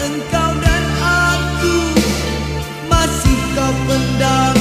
Engkau dan aku Masih kau pendam.